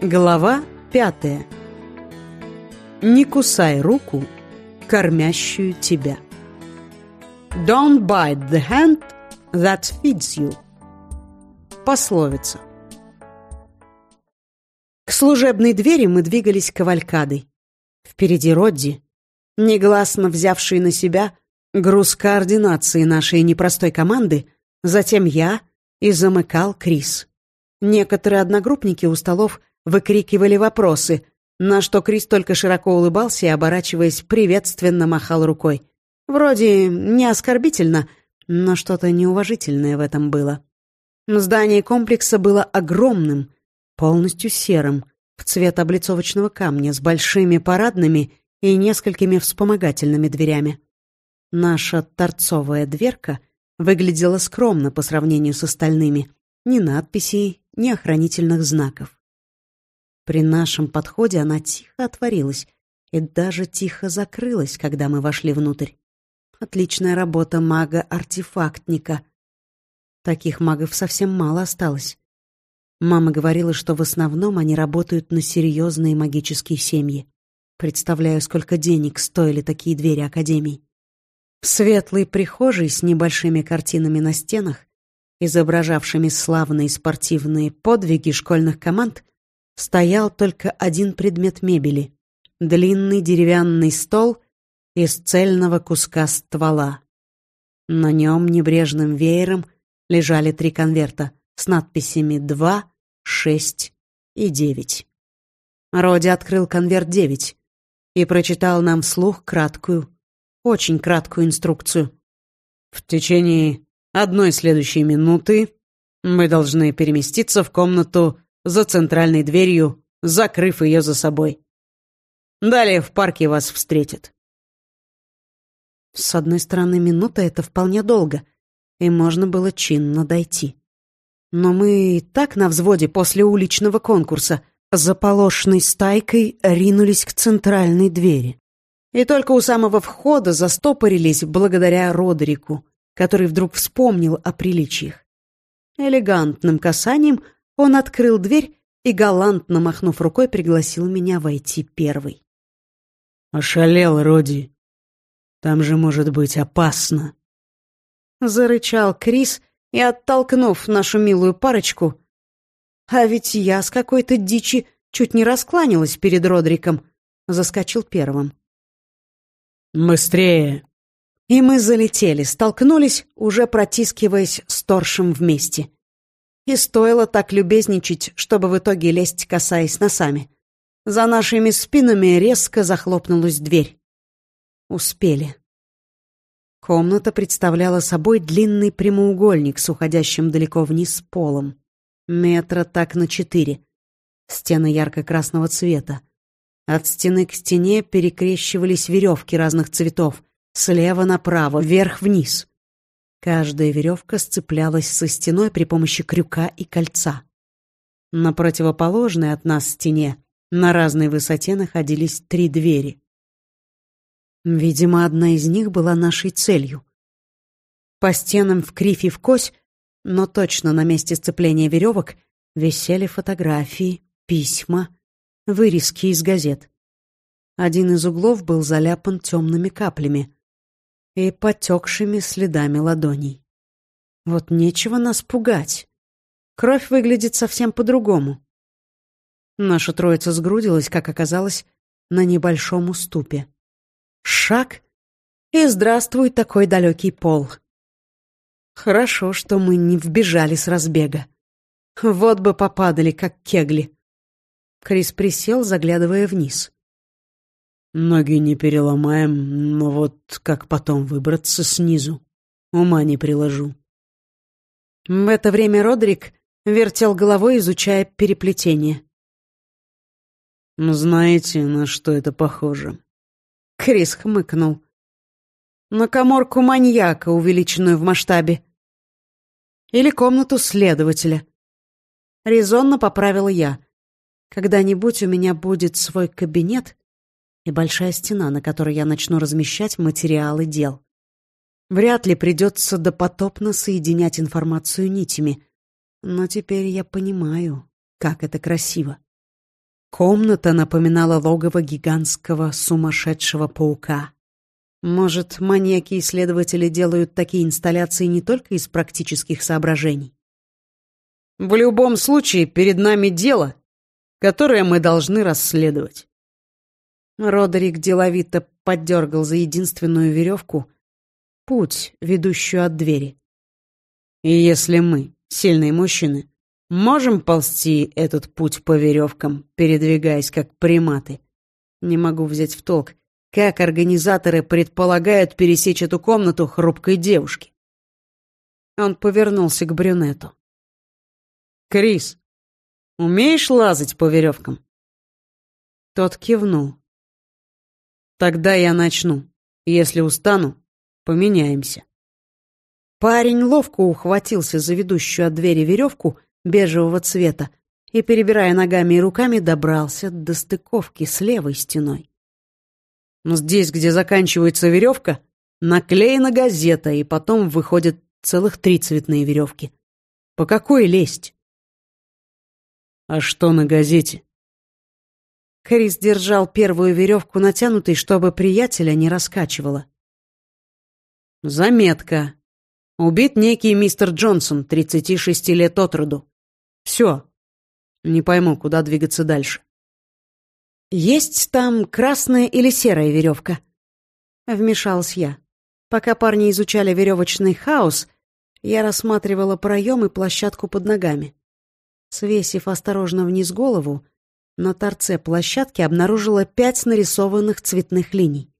Глава пятая. Не кусай руку, кормящую тебя. Don't bite the hand that feeds you. Пословица. К служебной двери мы двигались кавалькадой. Впереди Родди, негласно взявший на себя груз координации нашей непростой команды, затем я и замыкал Крис. Некоторые одногруппники у столов выкрикивали вопросы, на что Крис только широко улыбался и, оборачиваясь, приветственно махал рукой. Вроде не оскорбительно, но что-то неуважительное в этом было. Здание комплекса было огромным, полностью серым, в цвет облицовочного камня, с большими парадными и несколькими вспомогательными дверями. Наша торцовая дверка выглядела скромно по сравнению с остальными. Ни надписей, ни охранительных знаков. При нашем подходе она тихо отворилась и даже тихо закрылась, когда мы вошли внутрь. Отличная работа мага-артефактника. Таких магов совсем мало осталось. Мама говорила, что в основном они работают на серьезные магические семьи. Представляю, сколько денег стоили такие двери Академий. В светлой прихожей с небольшими картинами на стенах, изображавшими славные спортивные подвиги школьных команд, стоял только один предмет мебели — длинный деревянный стол из цельного куска ствола. На нем небрежным веером лежали три конверта с надписями «два», «шесть» и «девять». Роди открыл конверт «девять» и прочитал нам вслух краткую, очень краткую инструкцию. «В течение одной следующей минуты мы должны переместиться в комнату за центральной дверью, закрыв ее за собой. Далее в парке вас встретят. С одной стороны, минута — это вполне долго, и можно было чинно дойти. Но мы и так на взводе после уличного конкурса заполошной стайкой ринулись к центральной двери. И только у самого входа застопорились благодаря Родерику, который вдруг вспомнил о приличиях. Элегантным касанием — он открыл дверь и, галантно махнув рукой, пригласил меня войти первый. «Ошалел, Роди. Там же может быть опасно!» Зарычал Крис и, оттолкнув нашу милую парочку, а ведь я с какой-то дичи чуть не раскланялась перед Родриком, заскочил первым. «Быстрее!» И мы залетели, столкнулись, уже протискиваясь с торшем вместе. И стоило так любезничать, чтобы в итоге лезть, касаясь носами. За нашими спинами резко захлопнулась дверь. Успели. Комната представляла собой длинный прямоугольник с уходящим далеко вниз полом. Метра так на четыре. Стены ярко-красного цвета. От стены к стене перекрещивались веревки разных цветов. Слева направо, вверх-вниз. Каждая веревка сцеплялась со стеной при помощи крюка и кольца. На противоположной от нас стене на разной высоте находились три двери. Видимо, одна из них была нашей целью. По стенам в кривь и в кось, но точно на месте сцепления веревок, висели фотографии, письма, вырезки из газет. Один из углов был заляпан темными каплями и потекшими следами ладоней. Вот нечего нас пугать. Кровь выглядит совсем по-другому. Наша троица сгрудилась, как оказалось, на небольшом уступе. Шаг — и здравствуй такой далекий пол. Хорошо, что мы не вбежали с разбега. Вот бы попадали, как кегли. Крис присел, заглядывая вниз. Ноги не переломаем, но вот как потом выбраться снизу, ума не приложу. В это время Родрик вертел головой, изучая переплетение. «Знаете, на что это похоже?» Крис хмыкнул. «На коморку маньяка, увеличенную в масштабе. Или комнату следователя». Резонно поправила я. «Когда-нибудь у меня будет свой кабинет, и большая стена, на которой я начну размещать материалы дел. Вряд ли придется допотопно соединять информацию нитями, но теперь я понимаю, как это красиво. Комната напоминала логово гигантского сумасшедшего паука. Может, маньяки-исследователи делают такие инсталляции не только из практических соображений? В любом случае, перед нами дело, которое мы должны расследовать. Родерик деловито поддергал за единственную веревку путь, ведущую от двери. И если мы, сильные мужчины, можем ползти этот путь по веревкам, передвигаясь как приматы, не могу взять в толк, как организаторы предполагают пересечь эту комнату хрупкой девушки. Он повернулся к брюнету. «Крис, умеешь лазать по веревкам?» Тот кивнул. «Тогда я начну. Если устану, поменяемся». Парень ловко ухватился за ведущую от двери веревку бежевого цвета и, перебирая ногами и руками, добрался до стыковки с левой стеной. Здесь, где заканчивается веревка, наклеена газета, и потом выходят целых три цветные веревки. По какой лезть? А что на газете? Крис держал первую веревку натянутой, чтобы приятеля не раскачивало. Заметка. Убит некий мистер Джонсон, 36 лет от роду. Все. Не пойму, куда двигаться дальше. «Есть там красная или серая веревка?» Вмешалась я. Пока парни изучали веревочный хаос, я рассматривала проем и площадку под ногами. Свесив осторожно вниз голову, на торце площадки обнаружила пять нарисованных цветных линий.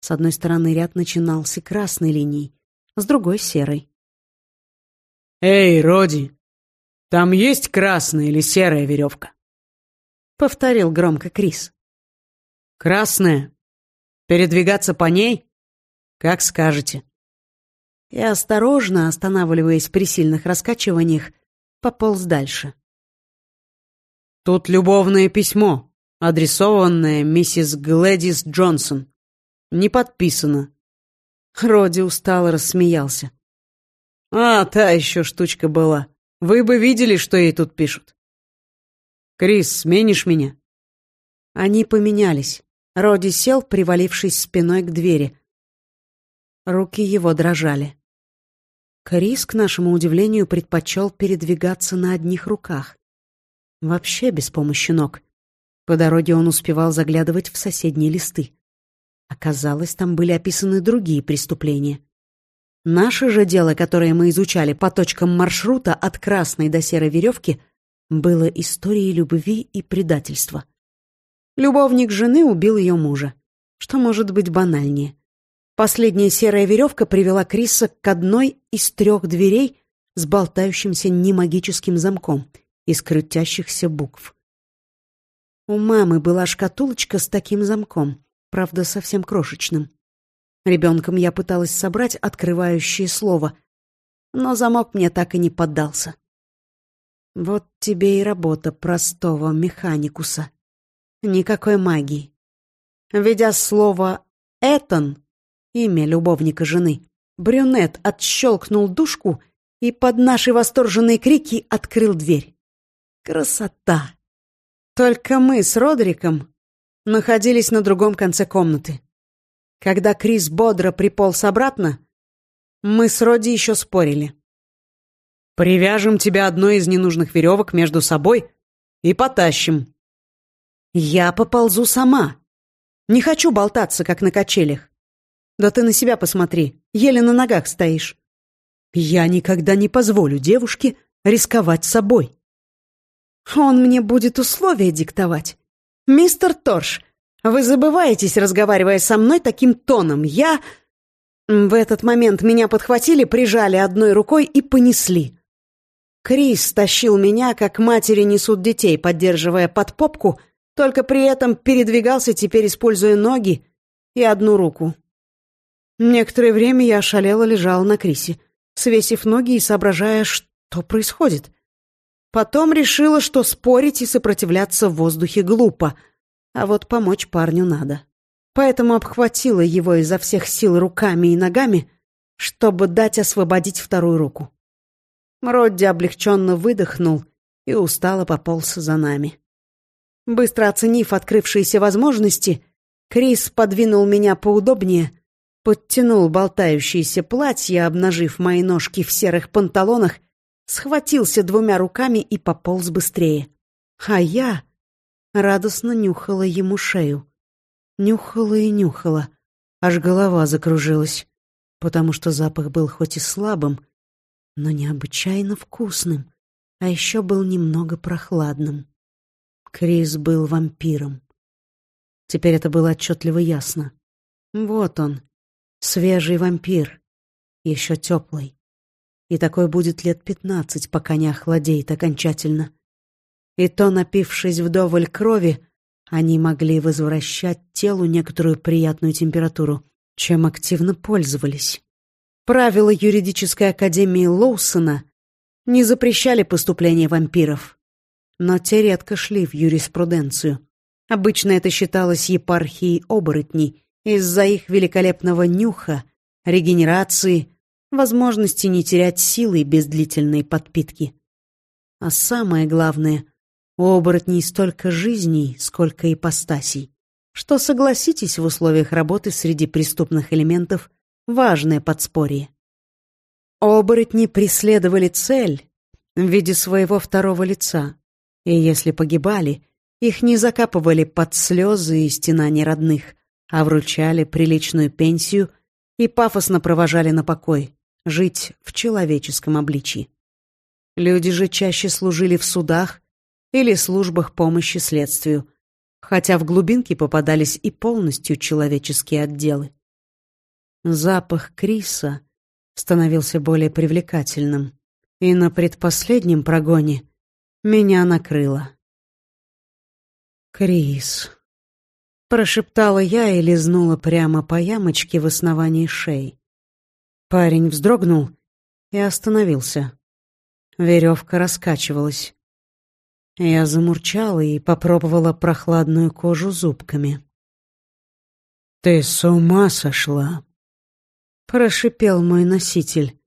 С одной стороны ряд начинался красной линией, с другой — серой. «Эй, Роди, там есть красная или серая веревка?» — повторил громко Крис. «Красная. Передвигаться по ней? Как скажете». И осторожно, останавливаясь при сильных раскачиваниях, пополз дальше. «Тут любовное письмо, адресованное миссис Глэдис Джонсон. Не подписано». Роди устало рассмеялся. «А, та еще штучка была. Вы бы видели, что ей тут пишут. Крис, сменишь меня?» Они поменялись. Роди сел, привалившись спиной к двери. Руки его дрожали. Крис, к нашему удивлению, предпочел передвигаться на одних руках. Вообще без помощи ног. По дороге он успевал заглядывать в соседние листы. Оказалось, там были описаны другие преступления. Наше же дело, которое мы изучали по точкам маршрута от красной до серой веревки, было историей любви и предательства. Любовник жены убил ее мужа. Что может быть банальнее? Последняя серая веревка привела Криса к одной из трех дверей с болтающимся немагическим замком из крутящихся букв. У мамы была шкатулочка с таким замком, правда, совсем крошечным. Ребенком я пыталась собрать открывающее слово, но замок мне так и не поддался. Вот тебе и работа простого механикуса. Никакой магии. Ведя слово «Этон», имя любовника жены, брюнет отщелкнул душку и под наши восторженные крики открыл дверь. Красота! Только мы с Родриком находились на другом конце комнаты. Когда Крис бодро приполз обратно, мы с Роди еще спорили. «Привяжем тебя одной из ненужных веревок между собой и потащим», я поползу сама. Не хочу болтаться, как на качелях. Да ты на себя посмотри, еле на ногах стоишь. Я никогда не позволю девушке рисковать собой. Он мне будет условия диктовать. Мистер Торш, вы забываетесь, разговаривая со мной таким тоном. Я... В этот момент меня подхватили, прижали одной рукой и понесли. Крис тащил меня, как матери несут детей, поддерживая под попку — только при этом передвигался теперь, используя ноги и одну руку. Некоторое время я ошалела лежала на Крисе, свесив ноги и соображая, что происходит. Потом решила, что спорить и сопротивляться в воздухе глупо, а вот помочь парню надо. Поэтому обхватила его изо всех сил руками и ногами, чтобы дать освободить вторую руку. Родди облегченно выдохнул и устало пополз за нами. Быстро оценив открывшиеся возможности, Крис подвинул меня поудобнее, подтянул болтающееся платье, обнажив мои ножки в серых панталонах, схватился двумя руками и пополз быстрее. А я радостно нюхала ему шею. Нюхала и нюхала, аж голова закружилась, потому что запах был хоть и слабым, но необычайно вкусным, а еще был немного прохладным. Крис был вампиром. Теперь это было отчетливо ясно. Вот он, свежий вампир, еще теплый. И такой будет лет пятнадцать, пока не охладеет окончательно. И то, напившись вдоволь крови, они могли возвращать телу некоторую приятную температуру, чем активно пользовались. Правила юридической академии Лоусона не запрещали поступление вампиров, но те редко шли в юриспруденцию. Обычно это считалось епархией оборотней из-за их великолепного нюха, регенерации, возможности не терять силы без длительной подпитки. А самое главное, у оборотней столько жизней, сколько ипостасей, что, согласитесь, в условиях работы среди преступных элементов важное подспорье. Оборотни преследовали цель в виде своего второго лица, и если погибали, их не закапывали под слезы и стенания родных, а вручали приличную пенсию и пафосно провожали на покой, жить в человеческом обличии. Люди же чаще служили в судах или службах помощи следствию, хотя в глубинке попадались и полностью человеческие отделы. Запах Криса становился более привлекательным, и на предпоследнем прогоне меня накрыло. «Крис», — прошептала я и лизнула прямо по ямочке в основании шеи. Парень вздрогнул и остановился. Веревка раскачивалась. Я замурчала и попробовала прохладную кожу зубками. «Ты с ума сошла?» Прошипел мой носитель.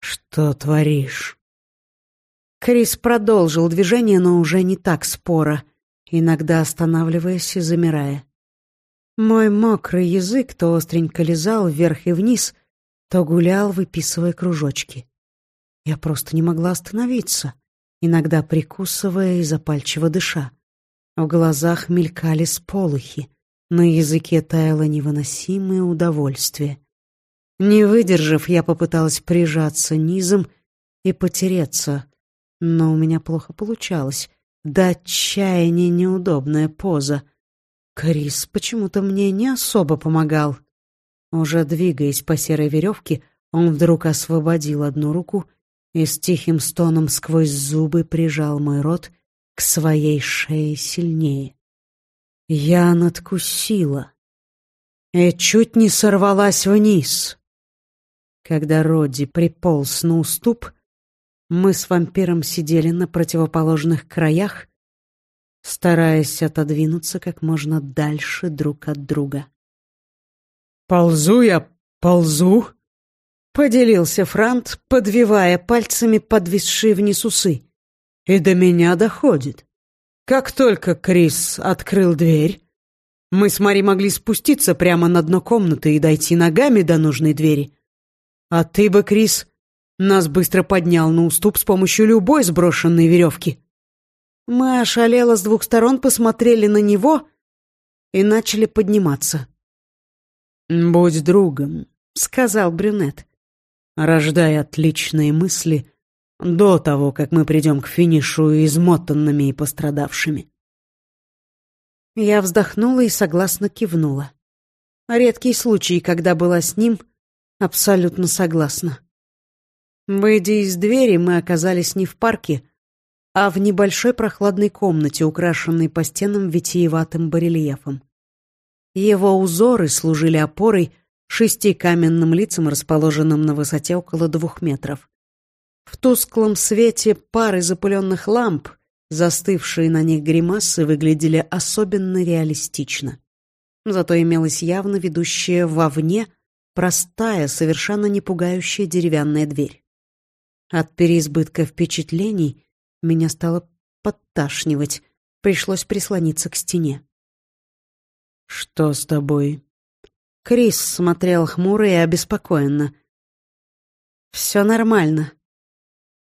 «Что творишь?» Крис продолжил движение, но уже не так споро, иногда останавливаясь и замирая. Мой мокрый язык то остренько лизал вверх и вниз, то гулял, выписывая кружочки. Я просто не могла остановиться, иногда прикусывая и запальчиво дыша. В глазах мелькали сполохи, на языке таяло невыносимое удовольствие. Не выдержав, я попыталась прижаться низом и потереться, но у меня плохо получалось. До отчаяния неудобная поза. Крис почему-то мне не особо помогал. Уже двигаясь по серой веревке, он вдруг освободил одну руку и с тихим стоном сквозь зубы прижал мой рот к своей шее сильнее. Я надкусила и чуть не сорвалась вниз. Когда Родди приполз на уступ, мы с вампиром сидели на противоположных краях, стараясь отодвинуться как можно дальше друг от друга. «Ползу я, ползу!» — поделился Франт, подвивая пальцами подвисшие вниз усы. «И до меня доходит. Как только Крис открыл дверь, мы с Мари могли спуститься прямо на дно комнаты и дойти ногами до нужной двери. А ты бы, Крис, нас быстро поднял на уступ с помощью любой сброшенной веревки. Мы ошалело с двух сторон посмотрели на него и начали подниматься. «Будь другом», — сказал брюнет, рождая отличные мысли до того, как мы придем к финишу измотанными и пострадавшими. Я вздохнула и согласно кивнула. Редкий случай, когда была с ним — Абсолютно согласна. Выйдя из двери, мы оказались не в парке, а в небольшой прохладной комнате, украшенной по стенам витиеватым барельефом. Его узоры служили опорой шести каменным лицам, расположенным на высоте около двух метров. В тусклом свете пары запыленных ламп, застывшие на них гримасы, выглядели особенно реалистично. Зато имелась явно ведущая вовне Простая, совершенно не пугающая деревянная дверь. От переизбытка впечатлений меня стало подташнивать, Пришлось прислониться к стене. «Что с тобой?» Крис смотрел хмуро и обеспокоенно. «Все нормально».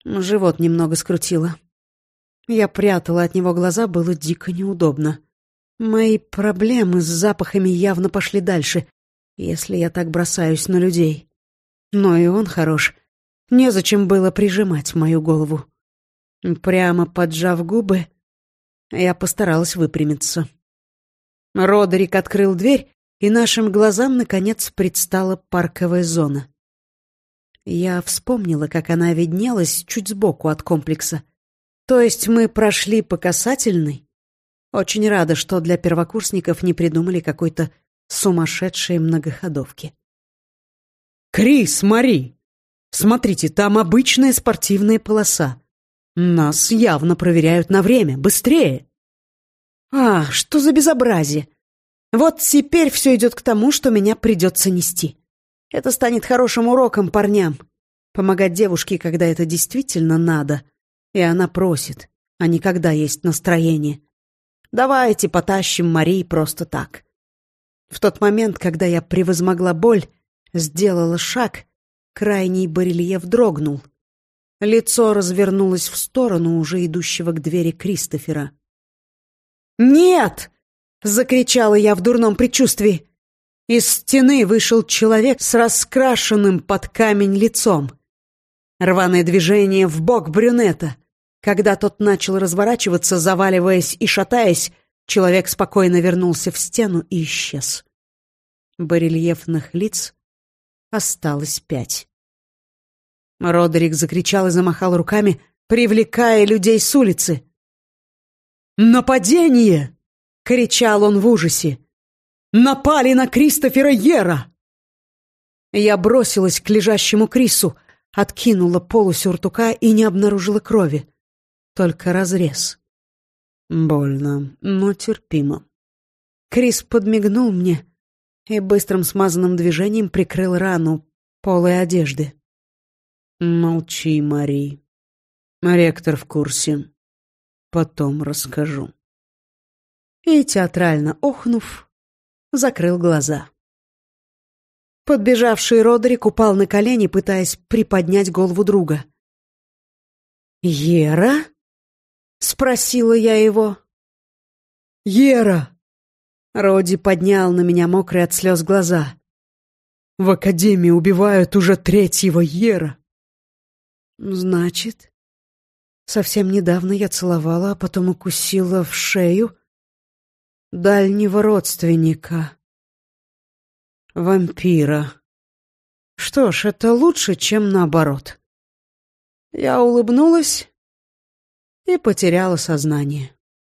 Живот немного скрутило. Я прятала от него глаза, было дико неудобно. Мои проблемы с запахами явно пошли дальше, если я так бросаюсь на людей. Но и он хорош. Незачем было прижимать мою голову. Прямо поджав губы, я постаралась выпрямиться. Родерик открыл дверь, и нашим глазам, наконец, предстала парковая зона. Я вспомнила, как она виднелась чуть сбоку от комплекса. То есть мы прошли по касательной? Очень рада, что для первокурсников не придумали какой-то сумасшедшей многоходовки. «Крис, Мари! Смотрите, там обычная спортивная полоса. Нас явно проверяют на время. Быстрее!» «А, что за безобразие! Вот теперь все идет к тому, что меня придется нести. Это станет хорошим уроком парням. Помогать девушке, когда это действительно надо. И она просит, а не когда есть настроение. Давайте потащим Марии просто так. В тот момент, когда я превозмогла боль, сделала шаг, крайний барельеф дрогнул. Лицо развернулось в сторону уже идущего к двери Кристофера. «Нет!» — закричала я в дурном предчувствии. Из стены вышел человек с раскрашенным под камень лицом. Рваное движение в бок брюнета. Когда тот начал разворачиваться, заваливаясь и шатаясь, человек спокойно вернулся в стену и исчез. Барельефных лиц осталось пять. Родерик закричал и замахал руками, привлекая людей с улицы. «Нападение!» — кричал он в ужасе. «Напали на Кристофера Ера!» Я бросилась к лежащему Крису, откинула полу сюртука и не обнаружила крови. Только разрез. Больно, но терпимо. Крис подмигнул мне и быстрым смазанным движением прикрыл рану полой одежды. «Молчи, Мари. Ректор в курсе. Потом расскажу». И, театрально охнув, закрыл глаза. Подбежавший Родерик упал на колени, пытаясь приподнять голову друга. «Ера?» — спросила я его. «Ера!» Роди поднял на меня мокрые от слез глаза. «В Академии убивают уже третьего Ера!» «Значит, совсем недавно я целовала, а потом укусила в шею дальнего родственника. Вампира. Что ж, это лучше, чем наоборот». Я улыбнулась и потеряла сознание.